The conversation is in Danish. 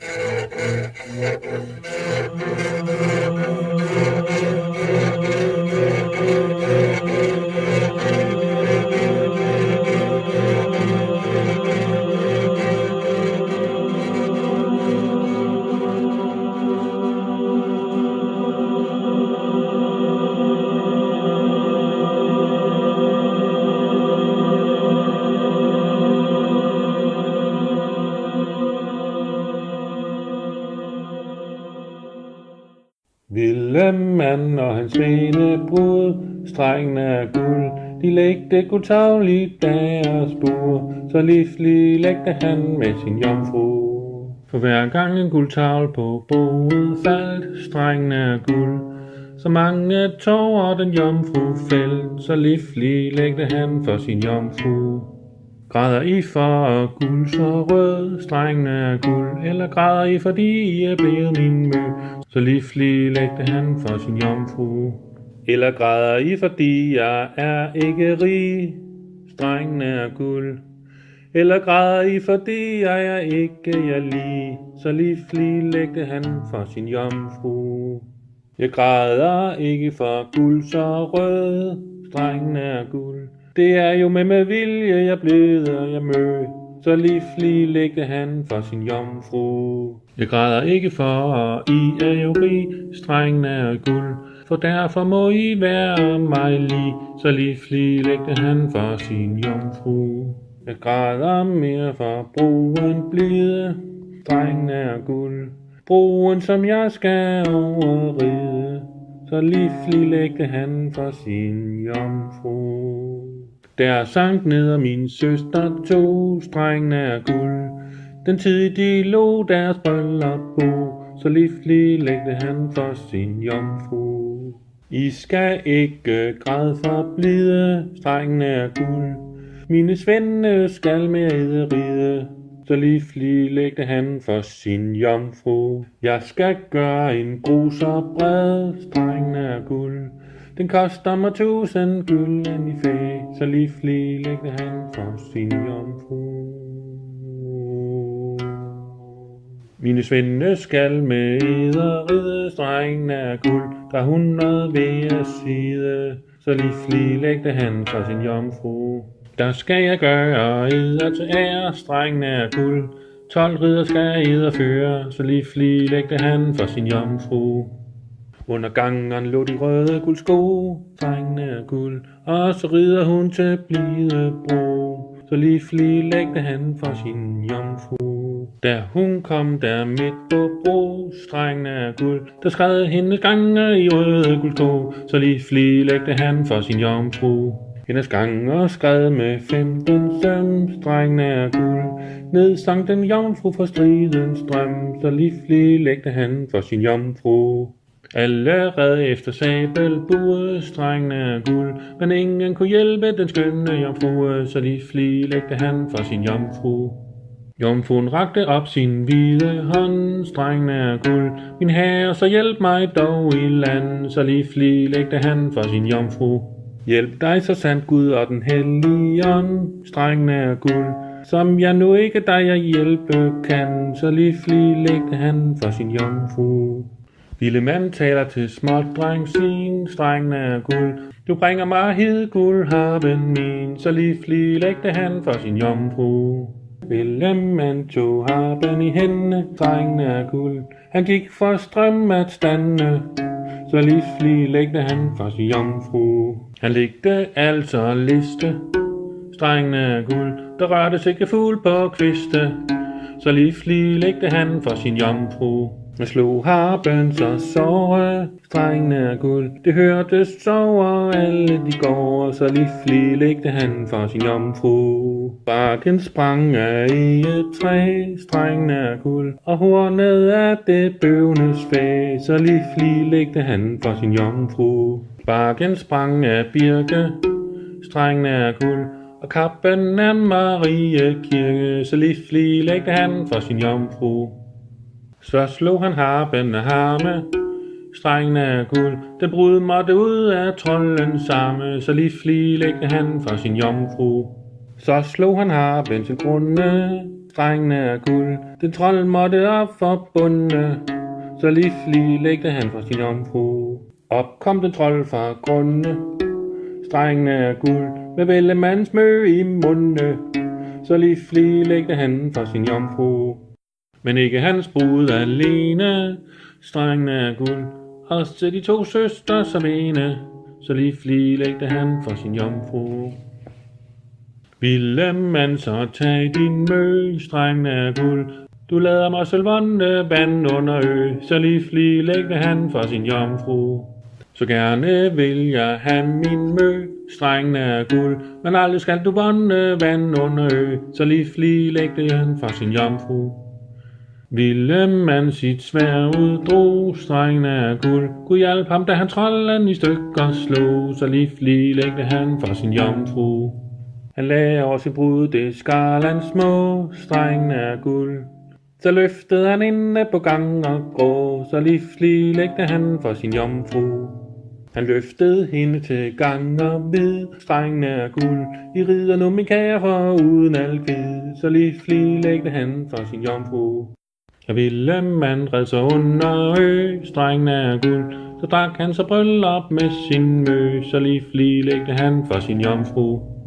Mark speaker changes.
Speaker 1: Ville mand og hans vene brud, strengene af guld, de lægte gudtavligt deres bur, så livlig lægte han med sin jomfru. For hver gang en guldtavl på bordet faldt, strengene af guld, så mange tårer den jomfru fældt, så livlig lægte han for sin jomfru. Græder I for guld så rød, strengene er guld, eller græder I fordi I er blevet min mø, så livlig lægte han for sin jomfru. Eller græder I fordi jeg er ikke rig, strengene er guld. Eller græder I fordi jeg er ikke jeg lige, så livlig lægte han for sin jomfru. Jeg græder ikke for guld så rød, strengene er guld. Det er jo med med vilje, jeg bleder, jeg mø. Så livlig lægte han for sin jomfru. Jeg græder ikke for, I er jo rig, strengene er guld. For derfor må I være mig lige. Så livlig lægte han for sin jomfru. Jeg græder mere for broen blide, strengene er guld. Broen, som jeg skal override. Så livlig lægte han for sin jomfru. Der sank ned og min søster to strengene af guld. Den tid de lå deres bryllup på, så livlig lægte han for sin jomfru. I skal ikke græde for blide, strengene af guld. Mine svende skal med ride, så lægte han for sin jomfru. Jeg skal gøre en bro så bred, strengen af guld. Den koster mig tusind gylden i fæ, så livlig lægte han for sin jomfru. Mine svende skal med eder ride, strengen af guld, der hundrede ved at side, så livlig lægte han for sin jomfru. Der skal jeg gøre edder til ære, strengen er guld, tolv ridder skal edder føre, så livlig lægte han for sin jomfru. Under gangen lå de røde guldsko, drengene er guld, og så rider hun til blide bro. Så livlig lægte han for sin jomfru. Da hun kom der midt på bro, strengene er guld, der skred hendes gange i røde guldsko. Så livlig lægte han for sin jomfru. Hendes ganger skred med femten søm, strengene af guld. Ned sang den jomfru for stridens drøm, så livlig lægte han for sin jomfru. Allerede efter sabelbuet strengene af guld, men ingen kunne hjælpe den skønne jomfru, så livlig lægte han for sin jomfru. Jomfruen rakte op sin hvide hånd, strengene af guld. Min herre, så hjælp mig dog i land, så livlig lægte han for sin jomfru. Hjælp dig så sandt Gud og den hellige ånd, strengene af guld. Som jeg nu ikke dig jeg hjælpe kan, så livlig lægte han for sin jomfru. Lille mand taler til småt dreng sin, strengene af guld. Du bringer mig hed guld, harben min, så livlig lægte han for sin jomfru. Lille mand tog harpen i hændene, strengene af guld. Han gik for strøm at stande, så livslig lægte han for sin jomfru. Han lægte altså liste, strengene af guld. Der rørte ikke fugl på kviste, så livslig lægte han for sin jomfru. Jeg slog harpen så såre, strengene er guld. Det hørtes over alle de går, så livlig lægte han for sin jomfru. Bakken sprang af i et træ, strengene er guld. Og hornet af det bøvnes fag, så livlig lægte han for sin jomfru. Bakken sprang af birke, strengene er guld. Og kappen af Marie Kirke, så livlig lægte han for sin jomfru. Så slog han harpen af harme, strengen af guld. Den brud måtte ud af trolden samme, så lige flilægte han for sin jomfru. Så slog han harpen til grunde, strengen af guld. Den trold måtte op for bunde, så lige flilægte han for sin jomfru. Op kom den trold fra grunde, strengen af guld, med vællemands mø i munde, så lige flilægte han for sin jomfru. Men ikke hans brud alene, strengene er guld, også til de to søstre som ene, så lige flilægte han for sin jomfru. Ville man så tage din mø, strengene er guld, du lader mig sølvånde band under ø, så lige flilægte han for sin jomfru. Så gerne vil jeg have min mø, strengen er guld, men aldrig skal du bonde vand under ø, så lige flilægte han for sin jomfru. Ville man sit svær uddrog, strengen af guld, kunne hjælpe ham, da han trolden i stykker slog, så livlig lægte han for sin jomfru. Han lagde over sin brud, det skarland små, strengen af guld. Så løftede han inde på gang og grå, så livlig lægte han for sin jomfru. Han løftede hende til gang og vid, strengen af guld. I rider nu min kære for uden al kvid, så livlig lægte han for sin jomfru. Jeg ville man red sig under ø, strengen af guld. Så drak han så bryllup med sin mø, så livlig lægte han for sin jomfru.